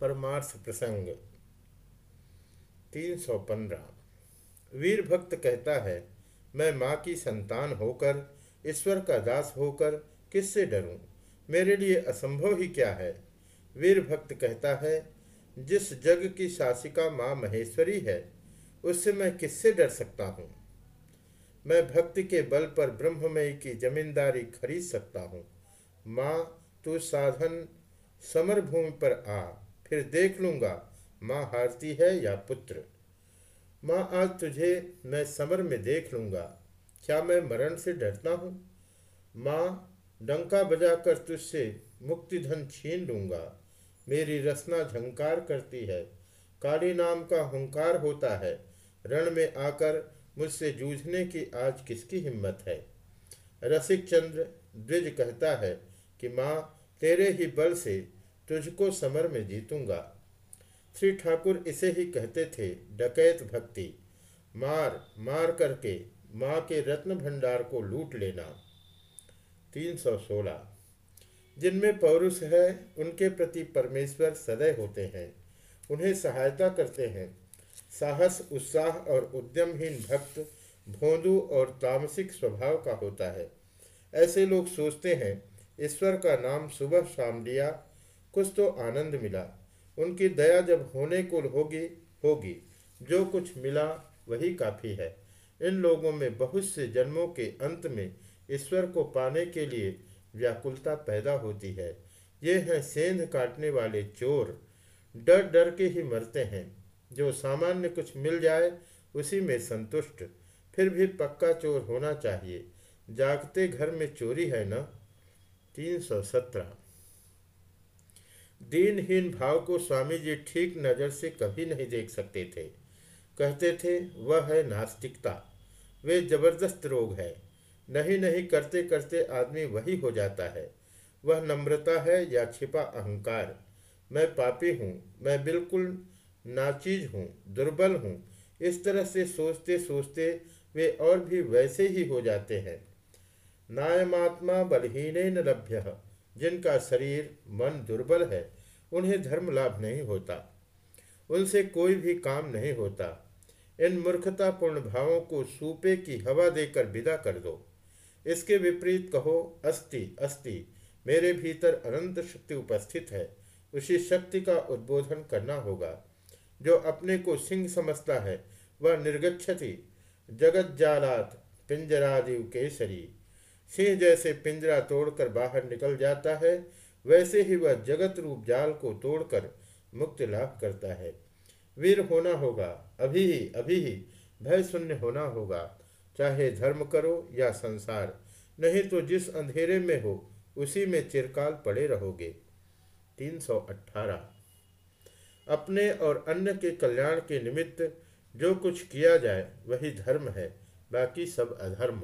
परमार्थ प्रसंग, तीन सौ पंद्रह। वीर भक्त कहता है, मैं माँ की संतान होकर, ईश्वर का दास होकर किससे डरूं? मेरे लिए असंभव ही क्या है? वीर भक्त कहता है, जिस जग की शासिका माँ महेश्वरी है, उससे मैं किससे डर सकता हूँ? मैं भक्ति के बल पर ब्रह्ममयी की जमींदारी खरीद सकता हूँ। माँ, तू साधन समर भूमि पर आ। फिर देख लूँगा, माँ हारती है या पुत्र। माँ, आज तुझे मैं समर में देख लूँगा। क्या मैं मरण से डरता हूँ? माँ, डंका बजाकर तुझसे मुक्ति धन छीन लूँगा। मेरी रसना झंकार करती है, काली नाम का हंकार होता है। रण में आकर मुझसे जूझने की आज किसकी हिम्मत है? रसिक चंद्र द्विज कहता है कि, माँ, तेरे ही बल से तुझको समर में जीतूँगा। श्री ठाकुर इसे ही कहते थे, डकैत भक्ति, मार मार करके माँ के रत्न भंडार को लूट लेना। 316 जिनमें पौरुष है, उनके प्रति परमेश्वर सदैव होते हैं। उन्हें सहायता करते हैं। साहस, उत्साह और उद्यमहीन भक्त, भोंदू और तामसिक स्वभाव का होता है। ऐसे लोग सोचते हैं, ईश्वर का नाम सुबह शाम लिया कुछ तो आनंद मिला। उनकी दया जब होने को होगी होगी, जो कुछ मिला वही काफ़ी है। इन लोगों में बहुत से जन्मों के अंत में ईश्वर को पाने के लिए व्याकुलता पैदा होती है। ये हैं सेंध काटने वाले चोर। डर डर के ही मरते हैं। जो सामान्य कुछ मिल जाए, उसी में संतुष्ट। फिर भी पक्का चोर होना चाहिए। जागते घर में चोरी है न? तीन सौ सत्रह। दीनहीन भाव को स्वामी जी ठीक नज़र से कभी नहीं देख सकते थे। कहते थे, वह है नास्तिकता। वे ज़बरदस्त रोग है। नहीं नहीं, करते करते आदमी वही हो जाता है। वह नम्रता है या छिपा अहंकार। मैं पापी हूँ, मैं बिल्कुल नाचीज हूँ, दुर्बल हूँ। इस तरह से सोचते सोचते वे और भी वैसे ही हो जाते हैं। नायमात्मा बलहीन लभ्य। जिनका शरीर, मन दुर्बल है, उन्हें धर्म लाभ नहीं होता। उनसे कोई भी काम नहीं होता। इन मूर्खतापूर्ण भावों को सूपे की हवा देकर विदा कर दो। इसके विपरीत कहो, अस्ति अस्ति, मेरे भीतर अनंत शक्ति उपस्थित है। उसी शक्ति का उद्बोधन करना होगा। जो अपने को सिंह समझता है, वह निर्गछति जगत जालात पिंजरादिव केसरी सिंह जैसे पिंजरा तोड़कर बाहर निकल जाता है, वैसे ही वह जगत रूप जाल को तोड़कर मुक्ति लाभ करता है। वीर होना होगा, अभी ही अभी ही भय शून्य होना होगा। चाहे धर्म करो या संसार, नहीं तो जिस अंधेरे में हो, उसी में चिरकाल पड़े रहोगे। 318 अपने और अन्य के कल्याण के निमित्त जो कुछ किया जाए, वही धर्म है, बाकी सब अधर्म।